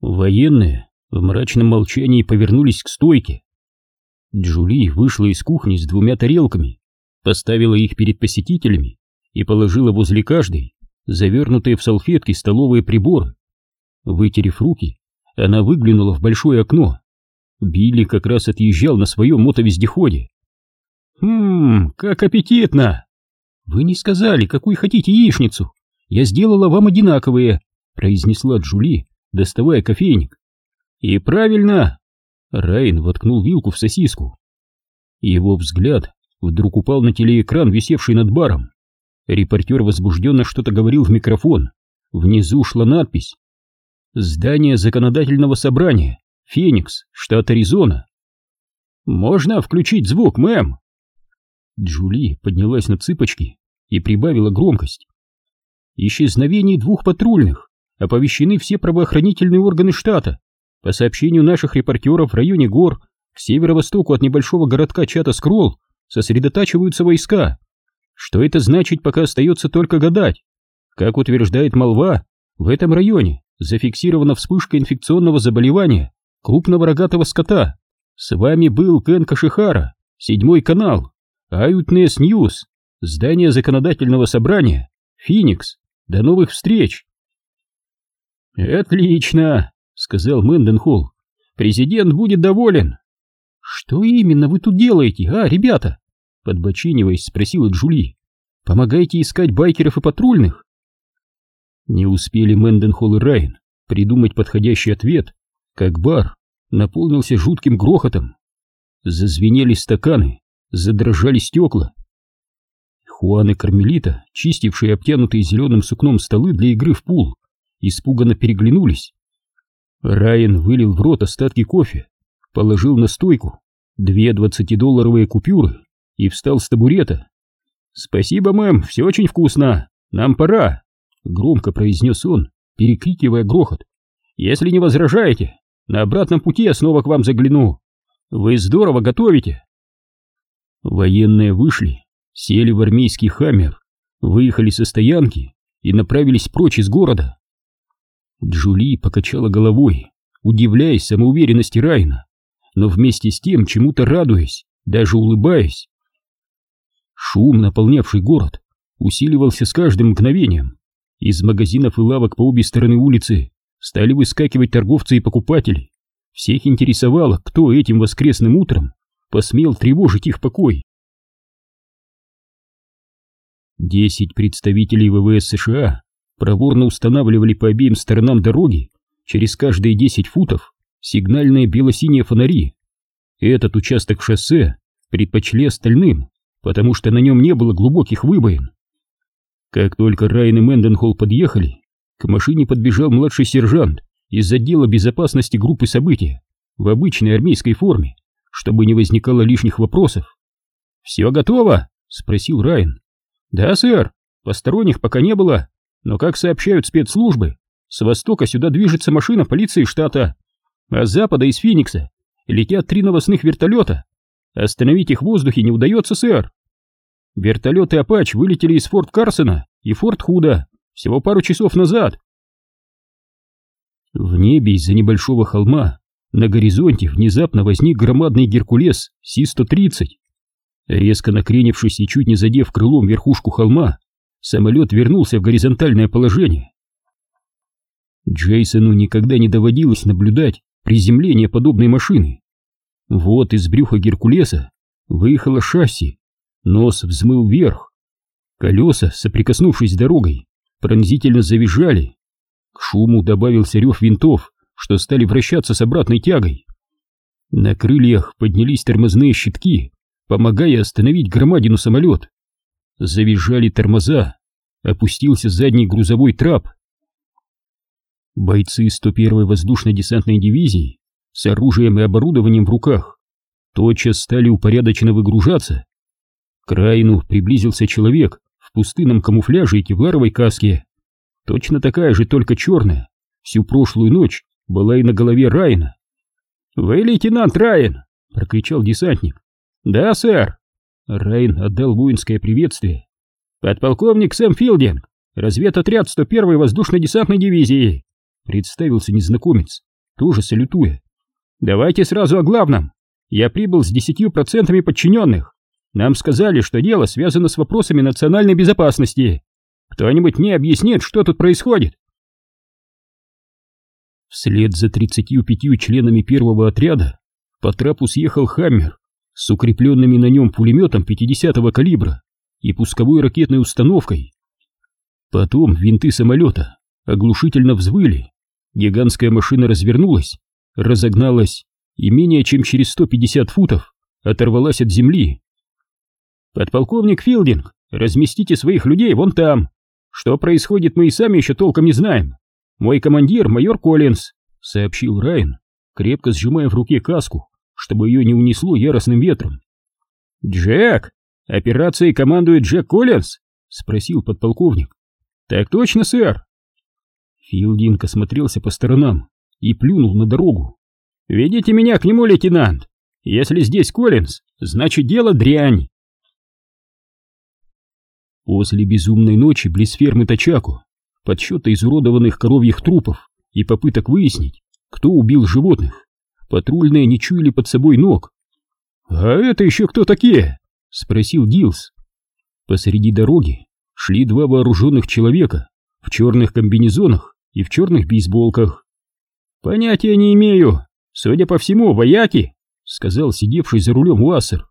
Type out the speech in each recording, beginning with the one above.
Военные в мрачном молчании повернулись к стойке. Джули вышла из кухни с двумя тарелками, поставила их перед посетителями и положила возле каждой завернутые в салфетки столовые приборы. Вытерев руки, она выглянула в большое окно. Билли как раз отъезжал на своем мотовездеходе. «Ммм, как аппетитно!» «Вы не сказали, какую хотите яичницу. Я сделала вам одинаковые», — произнесла Джули, доставая кофейник. «И правильно!» Райан воткнул вилку в сосиску. Его взгляд вдруг упал на телеэкран, висевший над баром. Репортер возбужденно что-то говорил в микрофон. Внизу шла надпись «Здание законодательного собрания, Феникс, штат Аризона». «Можно включить звук, мэм?» Джули поднялась на цыпочки и прибавила громкость. «Исчезновение двух патрульных оповещены все правоохранительные органы штата. По сообщению наших репортеров в районе гор к северо-востоку от небольшого городка Чата-Скролл сосредотачиваются войска. Что это значит, пока остается только гадать. Как утверждает молва, в этом районе зафиксирована вспышка инфекционного заболевания крупного рогатого скота. С вами был Кен Кашихара, седьмой канал, Eyewitness News, здание законодательного собрания, Феникс. До новых встреч! Отлично, сказал Мэнденхолл. Президент будет доволен. Что именно вы тут делаете, а, ребята? Подбочениваясь, спросила Джули. Помогаете искать байкеров и патрульных? Не успели Мэнденхолл и Райан придумать подходящий ответ, как бар наполнился жутким грохотом. Зазвенели стаканы, задрожали стекла. Хуан и Кармелита, чистившие обтянутые зеленым сукном столы для игры в пул, испуганно переглянулись. Райан вылил в рот остатки кофе, положил на стойку две двадцатидолларовые купюры и встал с табурета. «Спасибо, мэм, все очень вкусно. Нам пора», — громко произнес он, перекрикивая грохот. «Если не возражаете, на обратном пути я снова к вам загляну. Вы здорово готовите». Военные вышли, сели в армейский хаммер, выехали со стоянки и направились прочь из города. Джули покачала головой, удивляясь самоуверенности Райна, но вместе с тем чему-то радуясь, даже улыбаясь. Шум, наполнявший город, усиливался с каждым мгновением. Из магазинов и лавок по обе стороны улицы стали выскакивать торговцы и покупатели. Всех интересовало, кто этим воскресным утром посмел тревожить их покой. Десять представителей ВВС США проворно устанавливали по обеим сторонам дороги через каждые 10 футов сигнальные бело-синие фонари. Этот участок шоссе предпочли остальным, потому что на нем не было глубоких выбоин. Как только Райан и Мэнденхолл подъехали, к машине подбежал младший сержант из отдела безопасности группы события в обычной армейской форме, чтобы не возникало лишних вопросов. «Все готово?» — спросил Райан. «Да, сэр, посторонних пока не было, но, как сообщают спецслужбы, с востока сюда движется машина полиции штата, а с запада из Феникса летят три новостных вертолета. Остановить их в воздухе не удается, сэр. Вертолеты «Апач» вылетели из Форт Карсона и Форт Худа всего пару часов назад. В небе из-за небольшого холма на горизонте внезапно возник громадный Геркулес Си-130. Резко накренившись и чуть не задев крылом верхушку холма, самолет вернулся в горизонтальное положение. Джейсону никогда не доводилось наблюдать приземление подобной машины. Вот из брюха Геркулеса выехало шасси, нос взмыл вверх. Колеса, соприкоснувшись с дорогой, пронзительно завизжали. К шуму добавился рев винтов, что стали вращаться с обратной тягой. На крыльях поднялись тормозные щитки, помогая остановить громадину самолет. Завизжали тормоза, опустился задний грузовой трап. Бойцы 101-й воздушно-десантной дивизии с оружием и оборудованием в руках тотчас стали упорядоченно выгружаться. К Райну приблизился человек в пустынном камуфляже и кевларовой каске. Точно такая же, только черная. Всю прошлую ночь была и на голове Райна. «Вы лейтенант Райан!» — прокричал десантник. «Да, сэр!» Райан отдал воинское приветствие. «Подполковник Сэм Филдинг, разведотряд 101-й воздушно-десантной дивизии!» Представился незнакомец. тоже салютуя. «Давайте сразу о главном. Я прибыл с десятью процентами подчиненных. Нам сказали, что дело связано с вопросами национальной безопасности. Кто-нибудь мне объяснит, что тут происходит?» Вслед за 35 членами первого отряда по трапу съехал «Хаммер» с укрепленными на нем пулеметом 50-го калибра и пусковой ракетной установкой. Потом винты самолета оглушительно взвыли, гигантская машина развернулась, разогналась и менее чем через 150 футов оторвалась от земли. «Подполковник Филдинг, разместите своих людей вон там. Что происходит, мы и сами еще толком не знаем. Мой командир, майор Коллинз», — сообщил Райан, крепко сжимая в руке каску, чтобы ее не унесло яростным ветром. «Джек, операцией командует Джек Коллинз?» — спросил подполковник. «Так точно, сэр!» Филдинг осмотрелся по сторонам и плюнул на дорогу. «Ведите меня к нему, лейтенант! Если здесь Коллинз, значит дело дрянь!» После безумной ночи близ фермы Тачаку, подсчета изуродованных коровьих трупов и попыток выяснить, кто убил животных, патрульные не чуяли под собой ног. «А это еще кто такие?» — спросил Дилс. Посреди дороги шли два вооруженных человека в черных комбинезонах и в черных бейсболках. «Понятия не имею. Судя по всему, вояки», — сказал сидевший за рулем Уассер.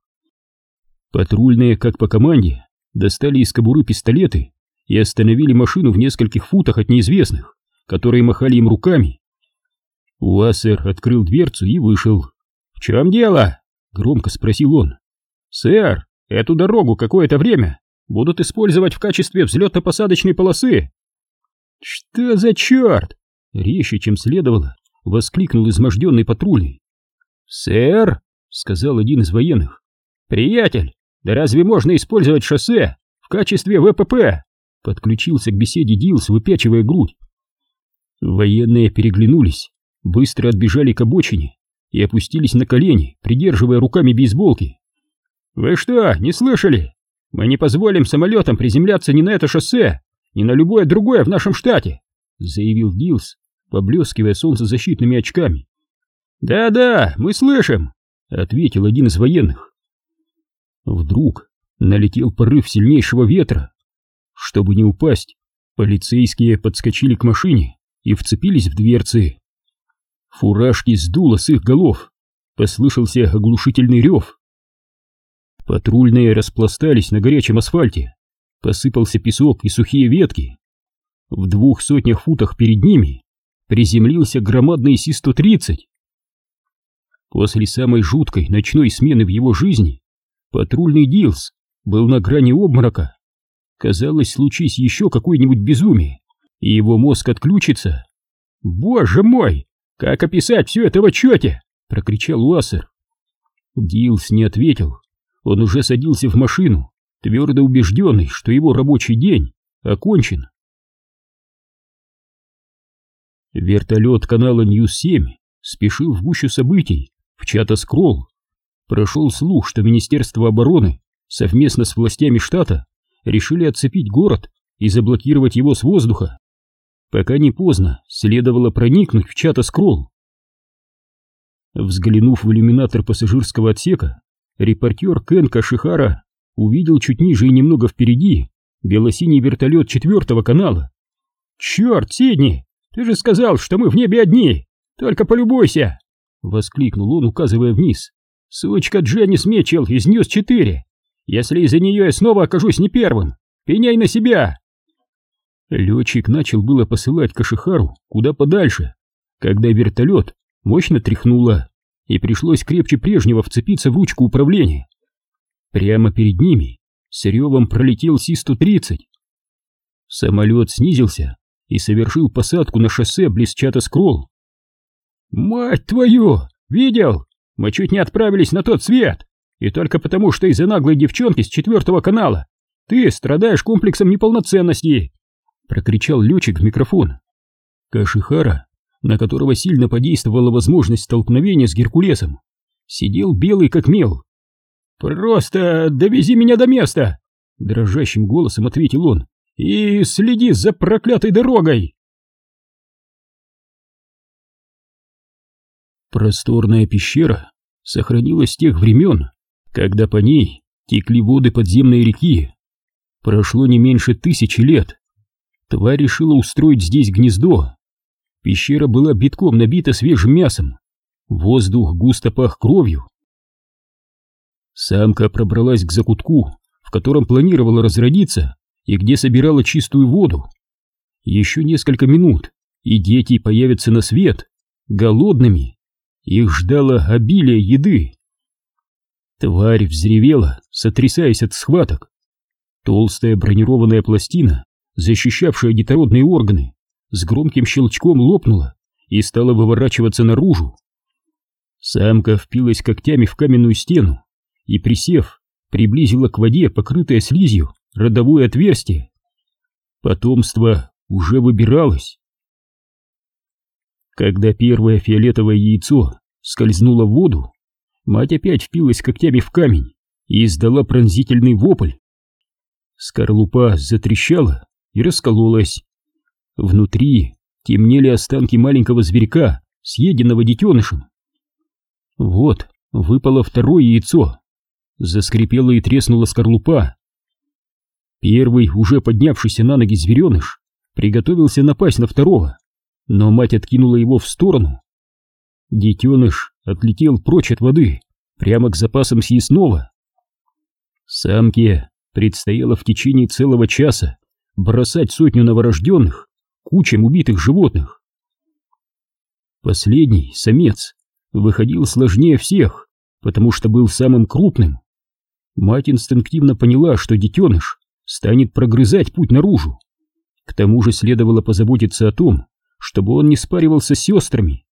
Патрульные, как по команде, достали из кобуры пистолеты и остановили машину в нескольких футах от неизвестных, которые махали им руками. Уассер открыл дверцу и вышел. «В чем дело?» — громко спросил он. «Сэр, эту дорогу какое-то время будут использовать в качестве взлетно-посадочной полосы». «Что за черт?» — резче, чем следовало, воскликнул изможденный патрульный. «Сэр», — сказал один из военных, — «приятель, да разве можно использовать шоссе в качестве ВПП?» Подключился к беседе Дилс, выпячивая грудь. Военные переглянулись, быстро отбежали к обочине и опустились на колени, придерживая руками бейсболки. «Вы что, не слышали? Мы не позволим самолетам приземляться ни на это шоссе, ни на любое другое в нашем штате», заявил Дилс, поблескивая солнцезащитными очками. «Да-да, мы слышим», — ответил один из военных. Вдруг налетел порыв сильнейшего ветра. Чтобы не упасть, полицейские подскочили к машине и вцепились в дверцы. Фуражки сдуло с их голов. Послышался оглушительный рев. Патрульные распластались на горячем асфальте. Посыпался песок и сухие ветки. В двух сотнях футах перед ними приземлился громадный Си-130. После самой жуткой ночной смены в его жизни патрульный Дилс был на грани обморока. Казалось, случись еще какое-нибудь безумие, и его мозг отключится. «Боже мой! «Как описать все это в отчете?» — прокричал Уассер. Дилс не ответил. Он уже садился в машину, твердо убежденный, что его рабочий день окончен. Вертолет канала Ньюс-7 спешил в гущу событий, в Чатос-Кроул. Прошел слух, что Министерство обороны совместно с властями штата решили оцепить город и заблокировать его с воздуха. Пока не поздно, следовало проникнуть в Чатос-Кроул. Взглянув в иллюминатор пассажирского отсека, репортер Кен Кашихара увидел чуть ниже и немного впереди бело-синий вертолет четвертого канала. «Черт, Сидни, ты же сказал, что мы в небе одни! Только полюбуйся!» — воскликнул он, указывая вниз. «Сучка Дженнис Митчелл из Ньюс-4! Если из-за нее я снова окажусь не первым, пеняй на себя!» Летчик начал было посылать Кашихару куда подальше, когда вертолет мощно тряхнуло, и пришлось крепче прежнего вцепиться в ручку управления. Прямо перед ними с ревом пролетел Си-130. Самолет снизился и совершил посадку на шоссе близ чата Скролл. «Мать твою! Видел? Мы чуть не отправились на тот свет! И только потому, что из-за наглой девчонки с четвертого канала ты страдаешь комплексом неполноценности!» Прокричал летчик в микрофон. Кашихара, на которого сильно подействовала возможность столкновения с Геркулесом, сидел белый как мел. «Просто довези меня до места!» — дрожащим голосом ответил он. «И следи за проклятой дорогой!» Просторная пещера сохранилась с тех времен, когда по ней текли воды подземной реки. Прошло не меньше тысячи лет. Тварь решила устроить здесь гнездо. Пещера была битком набита свежим мясом. Воздух густо пах кровью. Самка пробралась к закутку, в котором планировала разродиться и где собирала чистую воду. Еще несколько минут, и дети появятся на свет, голодными. Их ждало обилие еды. Тварь взревела, сотрясаясь от схваток. Толстая бронированная пластина, защищавшая детородные органы, с громким щелчком лопнула и стала выворачиваться наружу. Самка впилась когтями в каменную стену и, присев, приблизила к воде, покрытое слизью, родовое отверстие. Потомство уже выбиралось. Когда первое фиолетовое яйцо скользнуло в воду, мать опять впилась когтями в камень и издала пронзительный вопль. Скорлупа затрещала и раскололась. Внутри темнели останки маленького зверька, съеденного детенышем. Вот, выпало второе яйцо. Заскрипела и треснула скорлупа. Первый, уже поднявшийся на ноги звереныш, приготовился напасть на второго, но мать откинула его в сторону. Детеныш отлетел прочь от воды, прямо к запасам съестного. Самке предстояло в течение целого часа бросать сотню новорожденных кучам убитых животных. Последний, самец, выходил сложнее всех, потому что был самым крупным. Мать инстинктивно поняла, что детеныш станет прогрызать путь наружу. К тому же следовало позаботиться о том, чтобы он не спаривался с сестрами.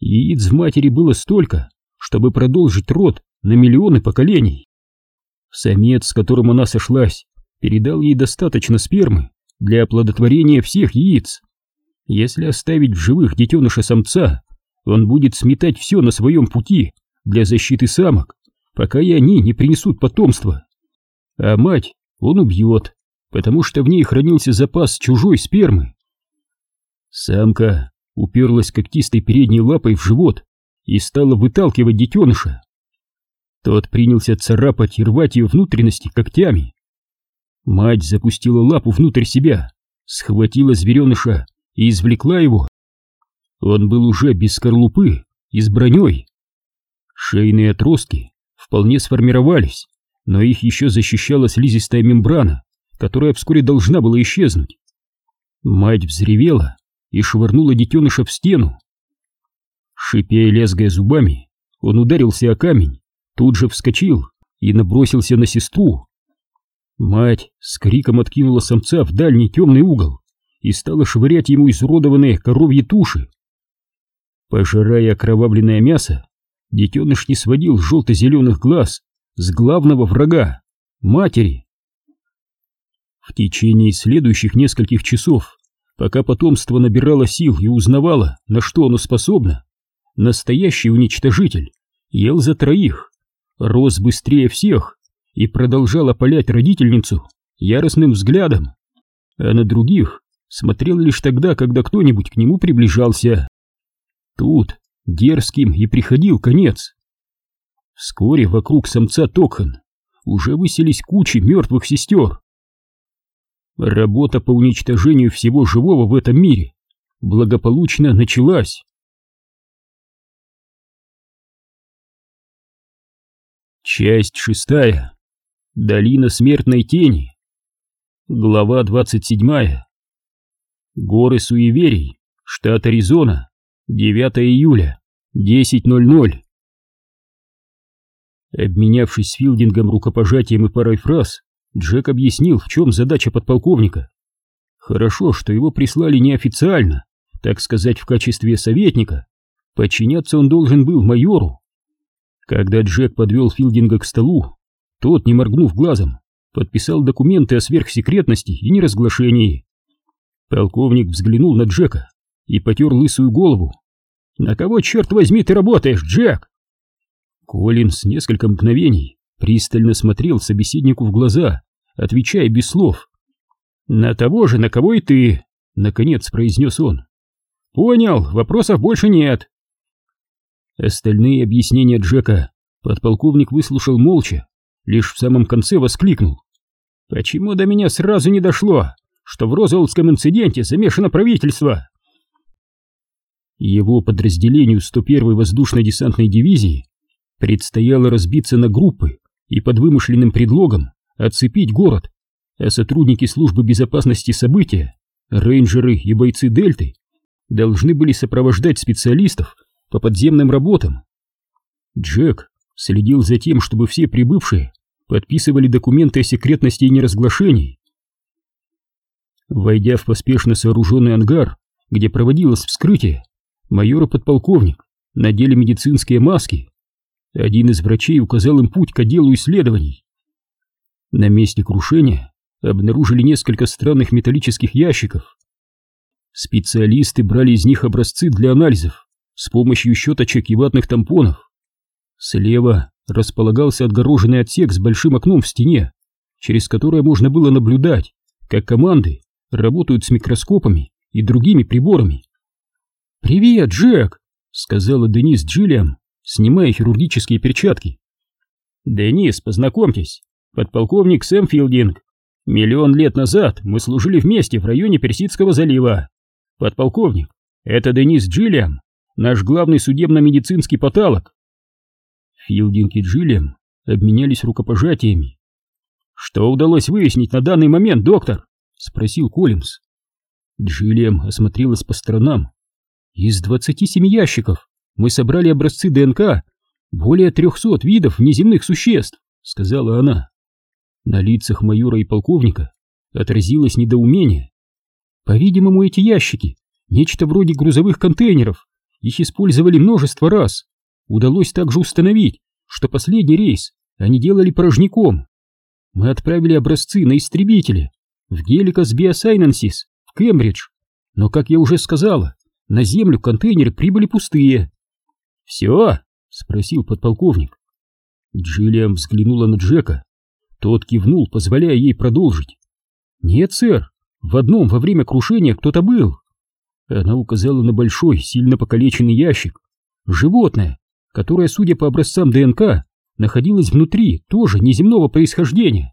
Яиц в матери было столько, чтобы продолжить род на миллионы поколений. Самец, с которым она сошлась, передал ей достаточно спермы для оплодотворения всех яиц. Если оставить в живых детеныша самца, он будет сметать все на своем пути для защиты самок, пока и они не принесут потомство. А мать он убьет, потому что в ней хранился запас чужой спермы. Самка уперлась когтистой передней лапой в живот и стала выталкивать детеныша. Тот принялся царапать и рвать ее внутренности когтями. Мать запустила лапу внутрь себя, схватила звереныша и извлекла его. Он был уже без скорлупы и с броней. Шейные отростки вполне сформировались, но их еще защищала слизистая мембрана, которая вскоре должна была исчезнуть. Мать взревела и швырнула детеныша в стену. Шипя и лезгая зубами, он ударился о камень, тут же вскочил и набросился на сестру. Мать с криком откинула самца в дальний темный угол и стала швырять ему изуродованные коровьи туши. Пожирая окровавленное мясо, детеныш не сводил желто-зеленых глаз с главного врага — матери. В течение следующих нескольких часов, пока потомство набирало сил и узнавало, на что оно способно, настоящий уничтожитель ел за троих, рос быстрее всех и продолжал опалять родительницу яростным взглядом, а на других смотрел лишь тогда, когда кто-нибудь к нему приближался. Тут дерзким и приходил конец. Вскоре вокруг самца Токхан уже выселись кучи мертвых сестер. Работа по уничтожению всего живого в этом мире благополучно началась. Часть шестая. Долина смертной тени. Глава 27. Горы суеверий. Штат Аризона. 9 июля. 10.00. Обменявшись с Филдингом рукопожатием и парой фраз, Джек объяснил, в чем задача подполковника. Хорошо, что его прислали неофициально, так сказать, в качестве советника. Подчиняться он должен был майору. Когда Джек подвел Филдинга к столу, тот, не моргнув глазом, подписал документы о сверхсекретности и неразглашении. Полковник взглянул на Джека и потер лысую голову. «На кого, черт возьми, ты работаешь, Джек?» Коллинс несколько мгновений пристально смотрел собеседнику в глаза, отвечая без слов. «На того же, на кого и ты», — наконец произнес он. «Понял, вопросов больше нет». Остальные объяснения Джека подполковник выслушал молча, лишь в самом конце воскликнул. «Почему до меня сразу не дошло, что в Розуэллском инциденте замешано правительство?» Его подразделению 101-й воздушно-десантной дивизии предстояло разбиться на группы и под вымышленным предлогом оцепить город, а сотрудники службы безопасности события, рейнджеры и бойцы Дельты должны были сопровождать специалистов по подземным работам. Джек следил за тем, чтобы все прибывшие подписывали документы о секретности и неразглашении. Войдя в поспешно сооруженный ангар, где проводилось вскрытие, майор и подполковник надели медицинские маски. Один из врачей указал им путь к отделу исследований. На месте крушения обнаружили несколько странных металлических ящиков. Специалисты брали из них образцы для анализов с помощью щеточек и ватных тампонов. Слева располагался отгороженный отсек с большим окном в стене, через которое можно было наблюдать, как команды работают с микроскопами и другими приборами. «Привет, Джек!» — сказала Денис Джиллиам, снимая хирургические перчатки. «Денис, познакомьтесь, подполковник Сэм Филдинг. Миллион лет назад мы служили вместе в районе Персидского залива. Подполковник, это Денис Джиллиам, наш главный судебно-медицинский патолог». Филдинг и Джиллиам обменялись рукопожатиями. «Что удалось выяснить на данный момент, доктор?» — спросил Коллинз. Джиллиам осмотрелась по сторонам. «Из двадцати семи ящиков мы собрали образцы ДНК более трехсот видов внеземных существ», — сказала она. На лицах майора и полковника отразилось недоумение. По-видимому, эти ящики — нечто вроде грузовых контейнеров. Их использовали множество раз. Удалось также установить, что последний рейс они делали порожняком. Мы отправили образцы на истребители в Геликас Биосайнансис в Кембридж. Но, как я уже сказала, на землю контейнеры прибыли пустые. «Все?» — спросил подполковник. Джиллиан взглянула на Джека. Тот кивнул, позволяя ей продолжить. «Нет, сэр, в одном во время крушения кто-то был». Она указала на большой, сильно покалеченный ящик. Животное, которое, судя по образцам ДНК, находилось внутри, тоже неземного происхождения.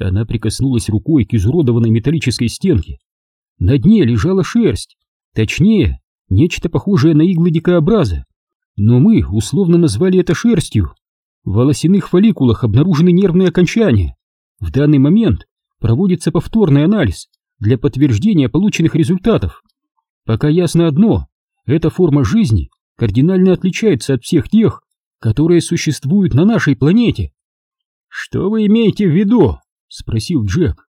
Она прикоснулась рукой к изуродованной металлической стенке. На дне лежала шерсть, точнее, нечто похожее на иглы дикообраза, но мы условно назвали это шерстью. В волосяных фолликулах обнаружены нервные окончания. В данный момент проводится повторный анализ для подтверждения полученных результатов. Пока ясно одно, эта форма жизни кардинально отличается от всех тех, которые существуют на нашей планете. «Что вы имеете в виду?» — спросил Джек.